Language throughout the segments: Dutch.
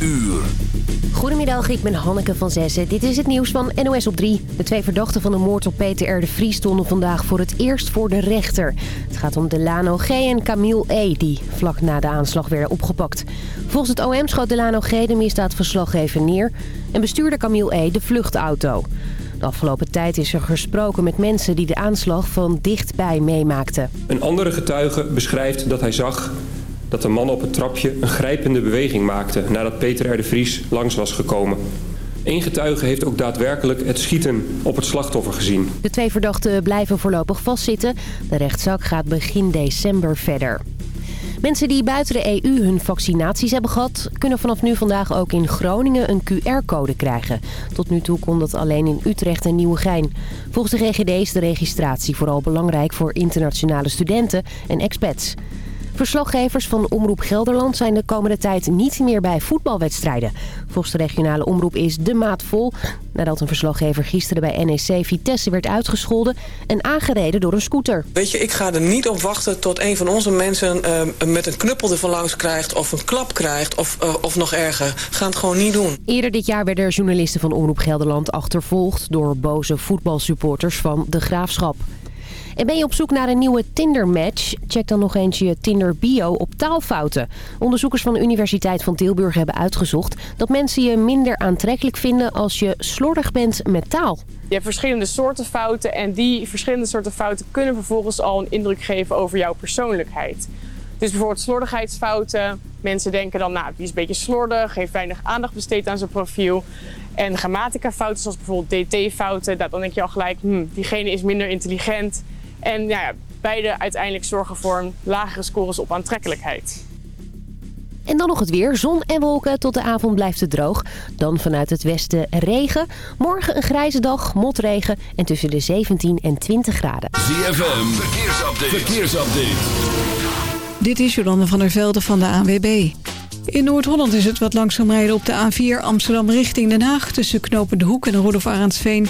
uur. Goedemiddag, ik ben Hanneke van Zessen. Dit is het nieuws van NOS op 3. De twee verdachten van de moord op Peter R. de Vries stonden vandaag voor het eerst voor de rechter. Het gaat om Delano G. en Camille E. die vlak na de aanslag werden opgepakt. Volgens het OM schoot Delano G. de misdaadverslaggever neer... en bestuurde Camille E. de vluchtauto. De afgelopen tijd is er gesproken met mensen die de aanslag van dichtbij meemaakten. Een andere getuige beschrijft dat hij zag dat de man op het trapje een grijpende beweging maakte nadat Peter R. de Vries langs was gekomen. Eén getuige heeft ook daadwerkelijk het schieten op het slachtoffer gezien. De twee verdachten blijven voorlopig vastzitten. De rechtszaak gaat begin december verder. Mensen die buiten de EU hun vaccinaties hebben gehad... kunnen vanaf nu vandaag ook in Groningen een QR-code krijgen. Tot nu toe kon dat alleen in Utrecht en Nieuwegein. Volgens de GGD is de registratie vooral belangrijk voor internationale studenten en expats. Verslaggevers van Omroep Gelderland zijn de komende tijd niet meer bij voetbalwedstrijden. Volgens de regionale omroep is de maat vol... nadat een verslaggever gisteren bij NEC Vitesse werd uitgescholden... en aangereden door een scooter. Weet je, ik ga er niet op wachten tot een van onze mensen... Uh, met een knuppel ervan langs krijgt of een klap krijgt of, uh, of nog erger. Ga het gewoon niet doen. Eerder dit jaar werden journalisten van Omroep Gelderland achtervolgd... door boze voetbalsupporters van De Graafschap. En ben je op zoek naar een nieuwe Tinder-match? Check dan nog eens je Tinder-bio op taalfouten. Onderzoekers van de Universiteit van Tilburg hebben uitgezocht... dat mensen je minder aantrekkelijk vinden als je slordig bent met taal. Je hebt verschillende soorten fouten en die verschillende soorten fouten... kunnen vervolgens al een indruk geven over jouw persoonlijkheid. Dus bijvoorbeeld slordigheidsfouten. Mensen denken dan, nou, die is een beetje slordig, heeft weinig aandacht besteed aan zijn profiel. En grammatica-fouten, zoals bijvoorbeeld dt-fouten, dan denk je al gelijk, hm, diegene is minder intelligent. En ja, beide uiteindelijk zorgen voor lagere scores op aantrekkelijkheid. En dan nog het weer. Zon en wolken. Tot de avond blijft het droog. Dan vanuit het westen regen. Morgen een grijze dag, motregen. En tussen de 17 en 20 graden. ZFM, verkeersupdate. verkeersupdate. Dit is Jolande van der Velde van de ANWB. In Noord-Holland is het wat langzaam rijden op de A4 Amsterdam richting Den Haag... tussen Knopen de Hoek en Rudolf Arendsveen.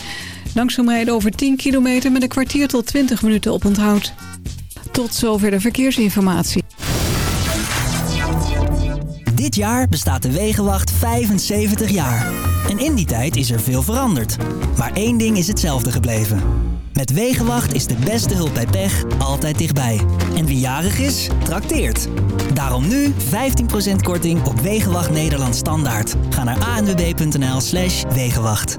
Langzaam rijden over 10 kilometer met een kwartier tot 20 minuten op onthoud. Tot zover de verkeersinformatie. Dit jaar bestaat de Wegenwacht 75 jaar. En in die tijd is er veel veranderd. Maar één ding is hetzelfde gebleven. Met Wegenwacht is de beste hulp bij pech altijd dichtbij. En wie jarig is, trakteert. Daarom nu 15% korting op Wegenwacht Nederland Standaard. Ga naar anwb.nl slash Wegenwacht.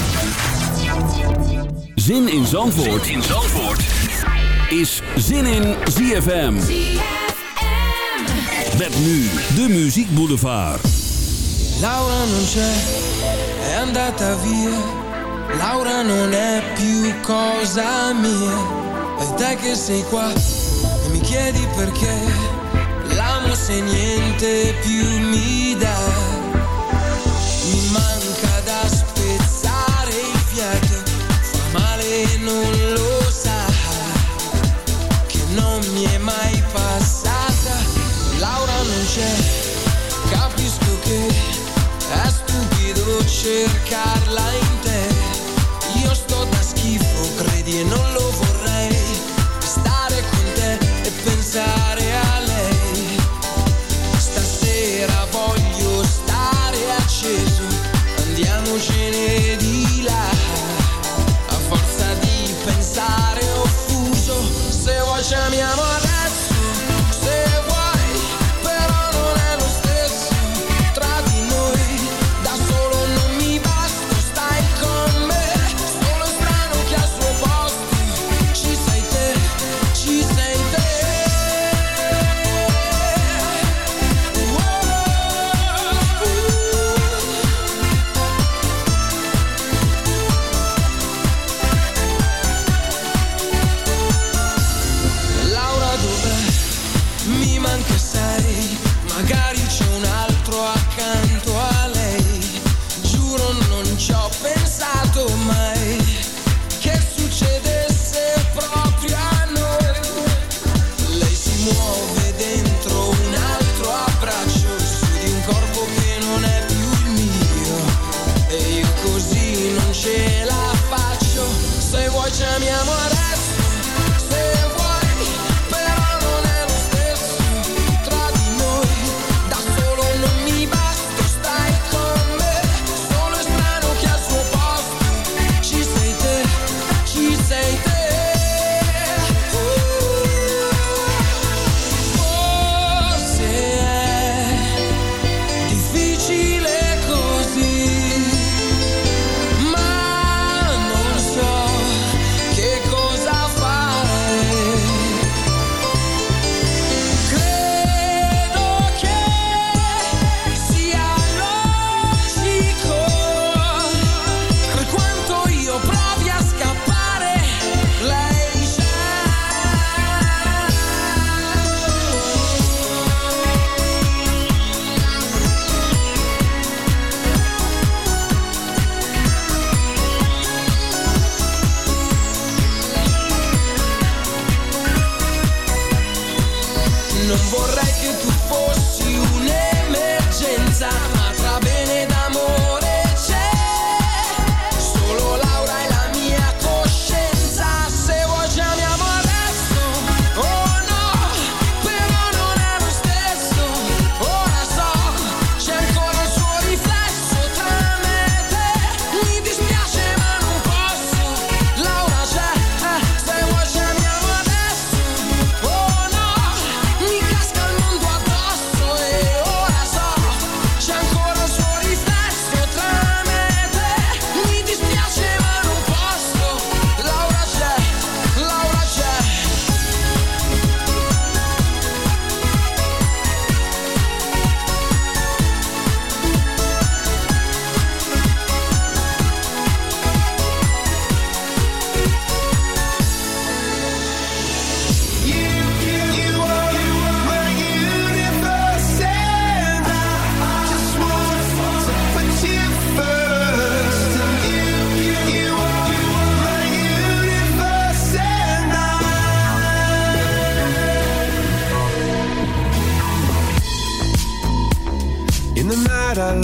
Zin in Zandvoort, zin in Zandvoort. is Zin in ZFM. Met nu de Muziek Boulevard. Laura non c'è, è andata via. Laura non è più cosa mia. E te che sei qua e mi chiedi perché. L'amo se niente più mi dà. Non lo sa. Che non mi è mai passata. Laura non c'è. Capisco che è stupido cercarla in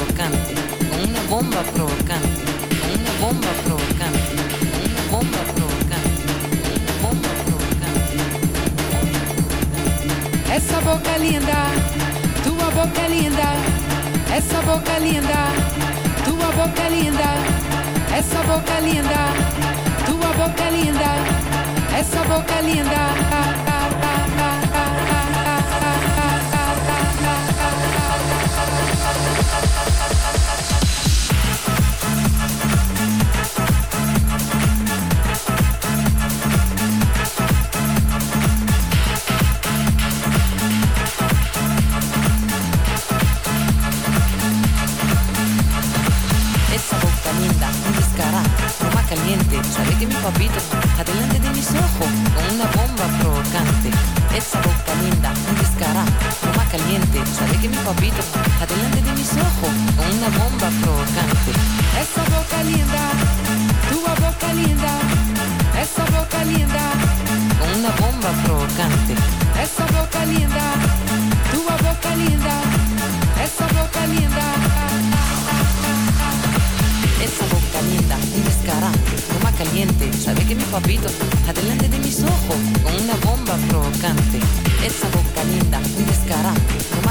provocante, con una bomba provocante, con una bomba provocante, con una bomba provocante, una bomba provocante. Essa boca é linda, tua boca é linda, essa boca é linda, tua boca linda, essa boca linda, tua boca linda, essa boca linda. Esta boca linda me disgará, forma caliente, sabes que mi papito, adelante de mis ojos, con una bomba provocante, Sabe que mi papito adelante de mis ojos con una bomba provocante. Esa boca linda, tu boca linda, esa boca linda, con una bomba provocante. Esa boca linda, tu boca linda, esa boca linda. Esa boca linda, un descarante, toma caliente. Sabe que mi papito adelante de mis ojos con una bomba provocante. Esa boca linda, un descarante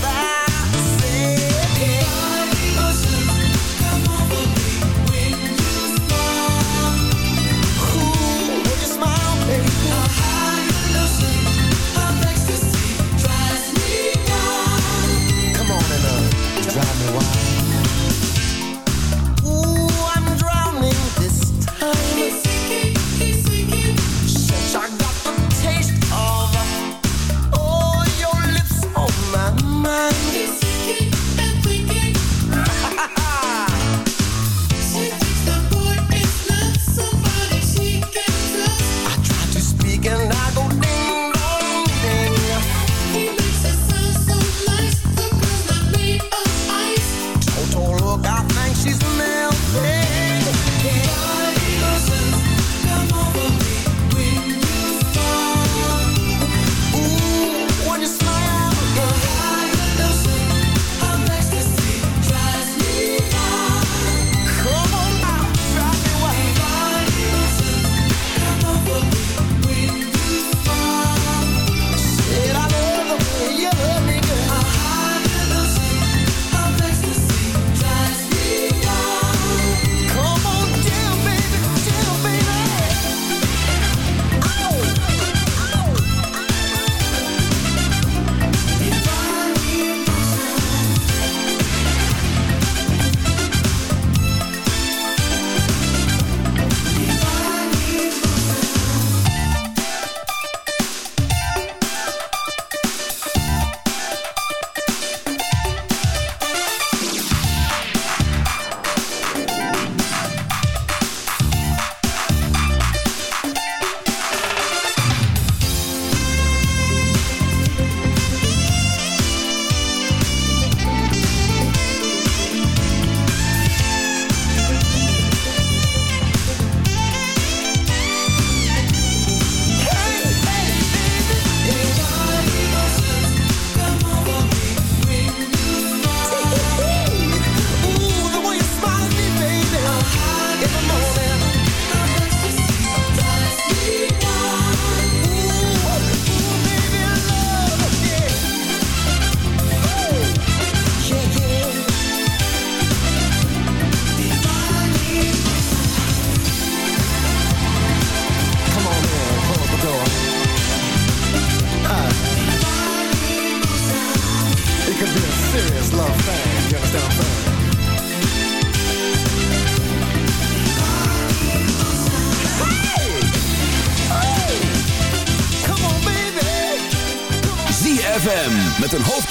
fly.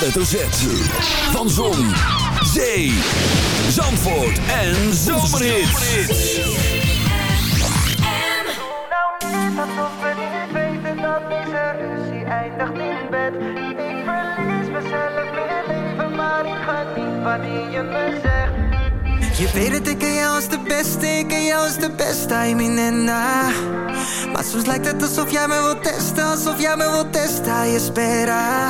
Hoofdletter Z. Van Zon, Zee, Zandvoort en Zomerhits. Alsof we niet weten dat deze ruzie eindigt in bed. Ik verlies mezelf in het leven, maar ik ga niet wanneer je me zegt. Je weet het, ik ken jou als de beste, ik ken jou als de beste, I mean en na. Maar soms lijkt het alsof jij me wilt testen, alsof jij me wilt testen, je spera.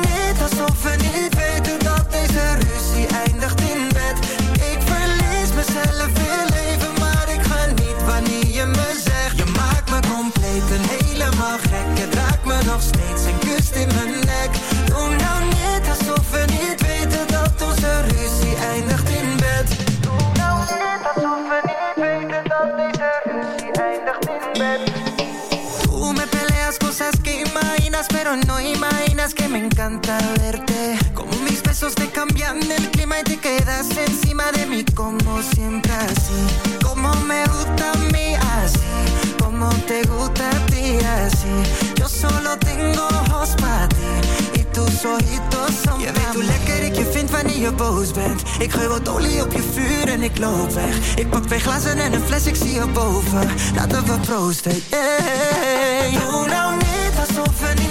encanta verte. Como mis besos te cambian el clima y te quedas encima de mí, como siempre así. Como me gusta a mí así, como te gusta a ti así. Yo solo tengo ojos para ti y tus ojitos son Je weet hoe lekker ik je vind wanneer je boos bent. Ik gooi wat olie op je vuur en ik loop weg. Ik pak twee glazen en een fles, ik zie je boven. Laten we proosten, yeah. Doe nou niet alsof we niet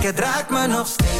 Gek Het me nog steeds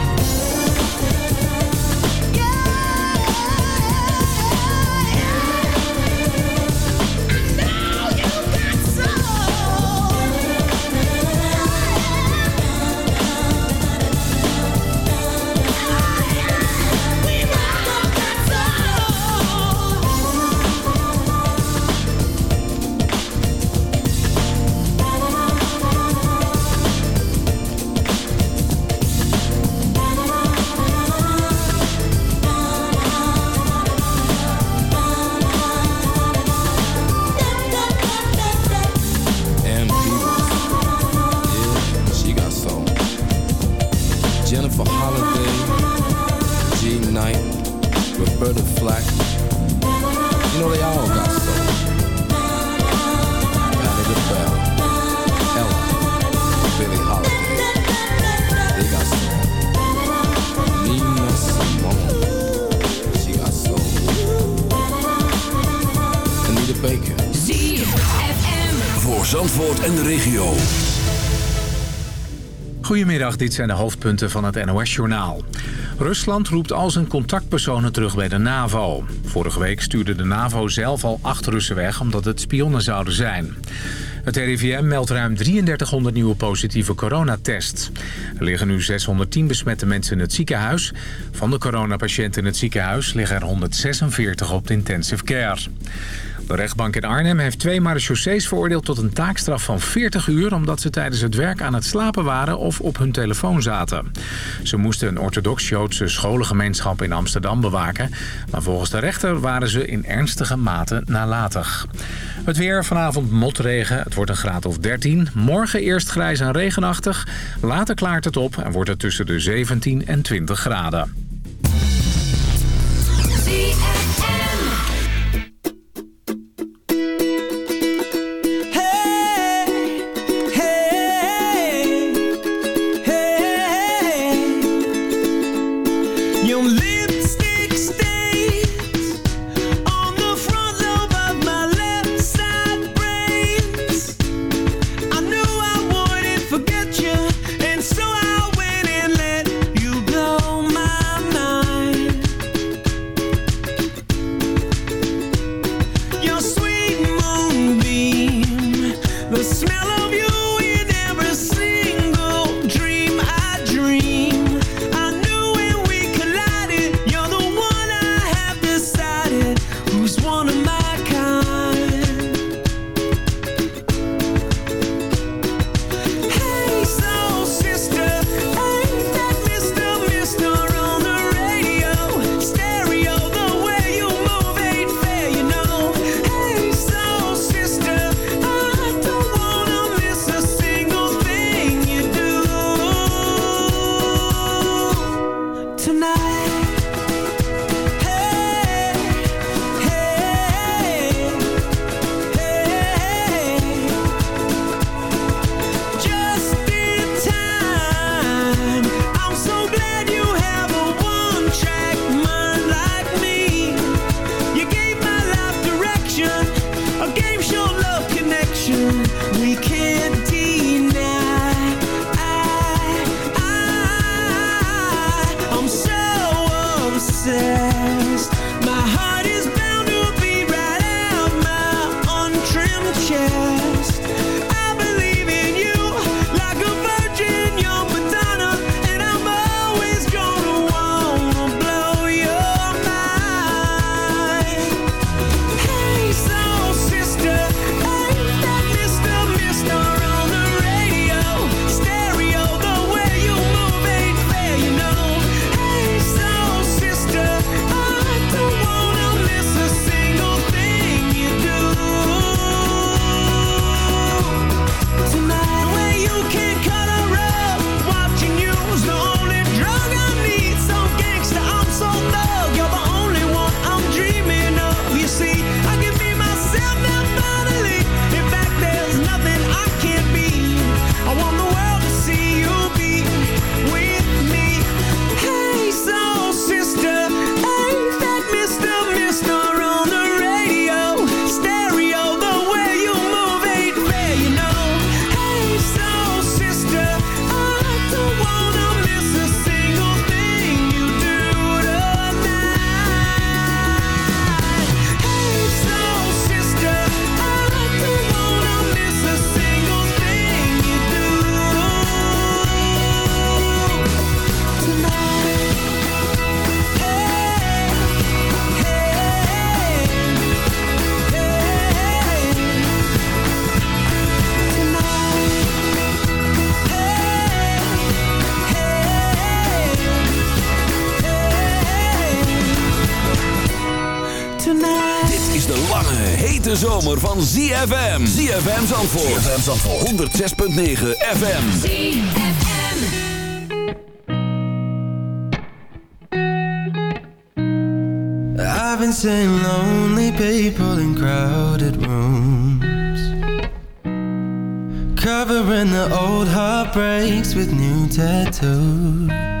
Goedemiddag, dit zijn de hoofdpunten van het NOS-journaal. Rusland roept al zijn contactpersonen terug bij de NAVO. Vorige week stuurde de NAVO zelf al acht Russen weg omdat het spionnen zouden zijn. Het RIVM meldt ruim 3300 nieuwe positieve coronatests. Er liggen nu 610 besmette mensen in het ziekenhuis. Van de coronapatiënten in het ziekenhuis liggen er 146 op de intensive care. De rechtbank in Arnhem heeft twee marechaussees veroordeeld tot een taakstraf van 40 uur... omdat ze tijdens het werk aan het slapen waren of op hun telefoon zaten. Ze moesten een orthodox-Joodse scholengemeenschap in Amsterdam bewaken... maar volgens de rechter waren ze in ernstige mate nalatig. Het weer vanavond motregen, het wordt een graad of 13. Morgen eerst grijs en regenachtig, later klaart het op en wordt het tussen de 17 en 20 graden. ZFM. ZFM Zandvoort. ZFM Zandvoort. 106.9 FM. I've been seeing lonely people in crowded rooms Covering the old heartbreaks with new tattoos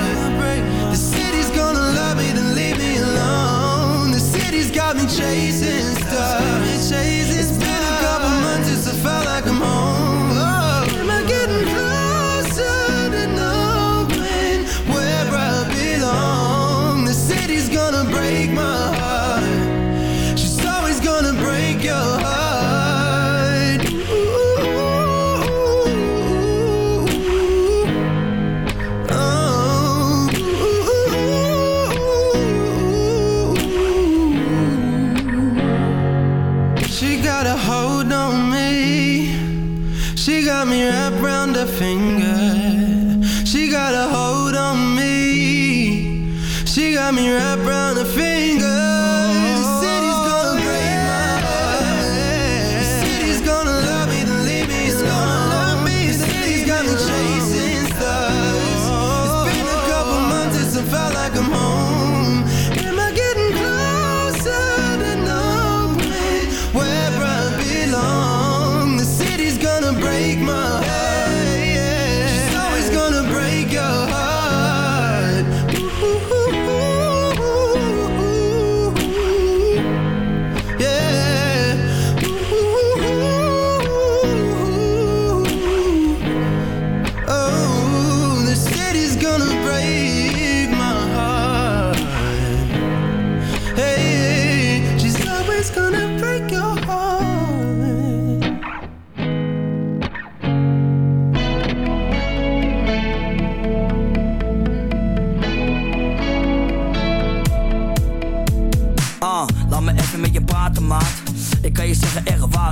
Got me chasing stars.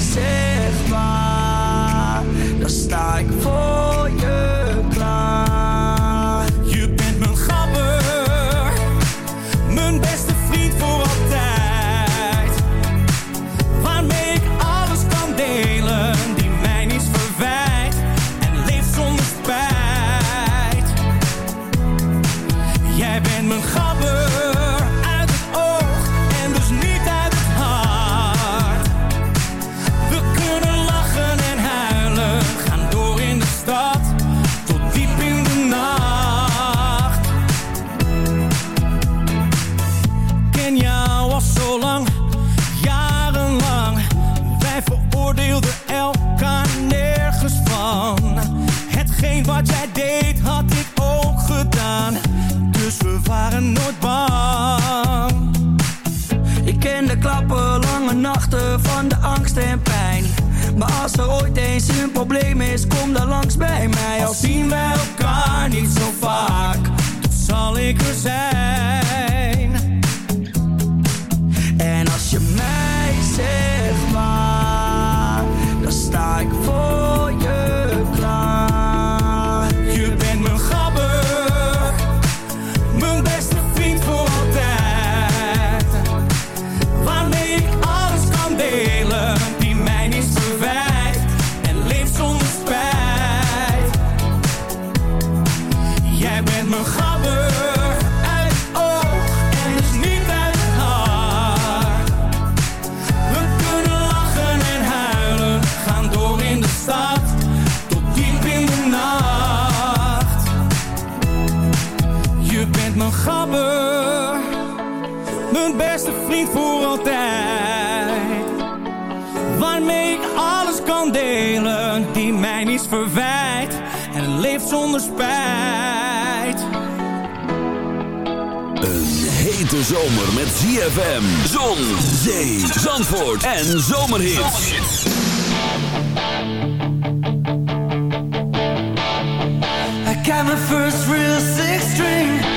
said mijn beste vriend voor altijd. Waarmee ik alles kan delen, die mij niets verwijt en leeft zonder spijt. Een hete zomer met ZFM, zon, zee, zandvoort en zomerhits. I got my first real six string,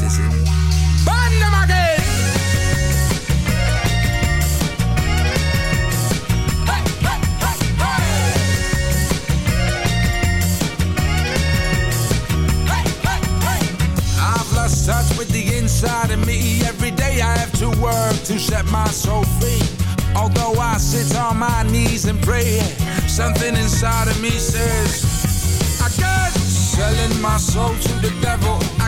Burn them again! I've lost touch with the inside of me. Every day I have to work to set my soul free. Although I sit on my knees and pray, something inside of me says, Again, selling my soul to the devil. I'm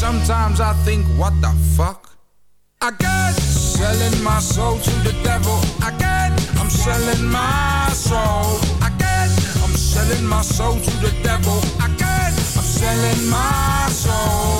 sometimes I think, what the fuck? Again, selling my soul to the devil. I Again, I'm selling my soul. I Again, I'm selling my soul to the devil. I Again, I'm selling my soul.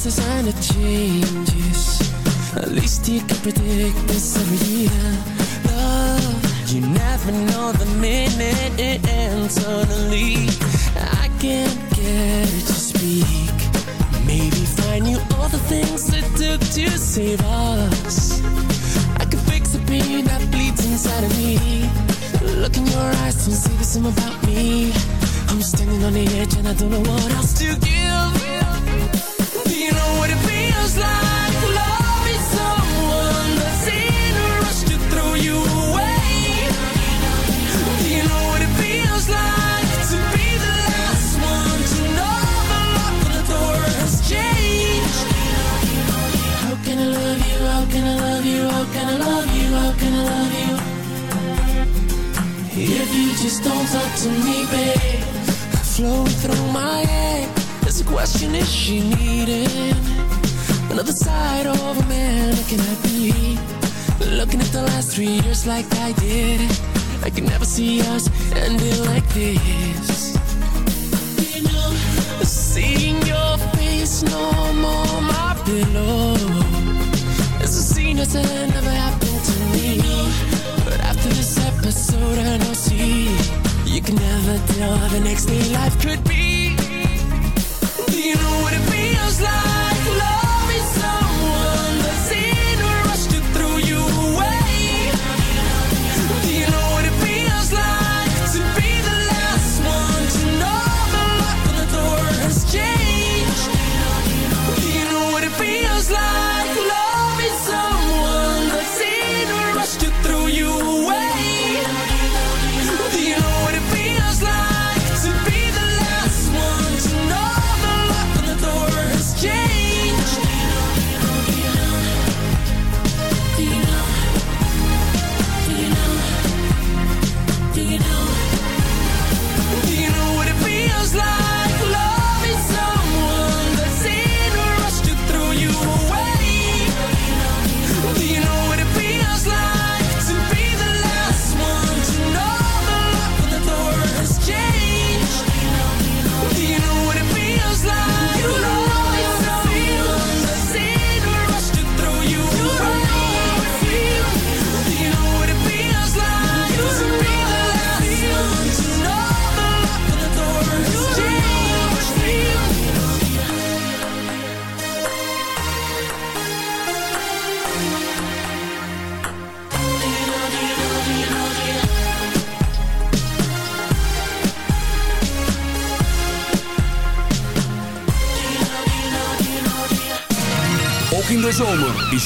Saucers and it changes. At least you can predict this every year. Love, you never know the minute it ends. Suddenly, I can't get it to speak. Maybe find you all the things it took to save us. I can fix the pain that bleeds inside of me. Look in your eyes, don't say the same about me. I'm standing on the edge and I don't know what else to give. Can I love you? How can I love you? How can I love you? If you just don't talk to me, babe Flowing through my head There's a question, is she needing Another side of a man Looking at me Looking at the last three years like I did I can never see us ending like this Seeing your face no more my pillow A scene never happened to me But after this episode I know see You can never tell how the next day life could be Do you know what it feels like?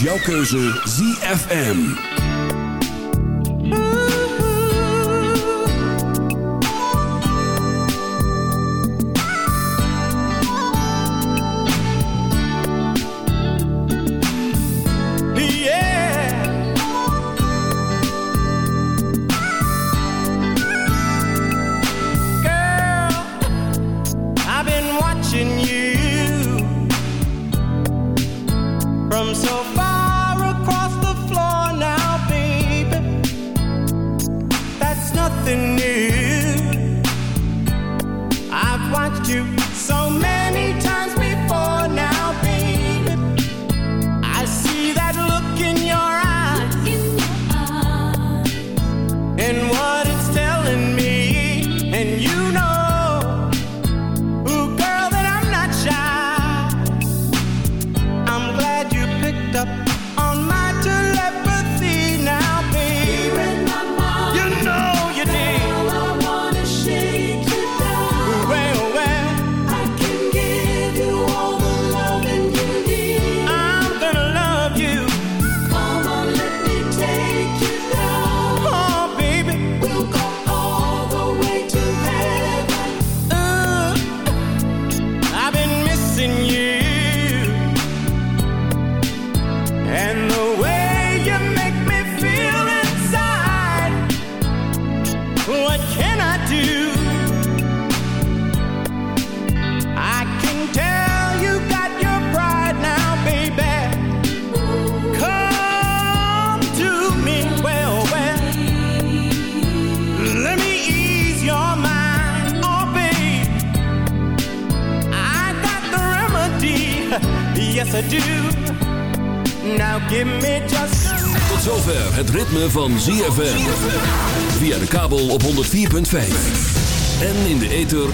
Jouw keuze ZFM.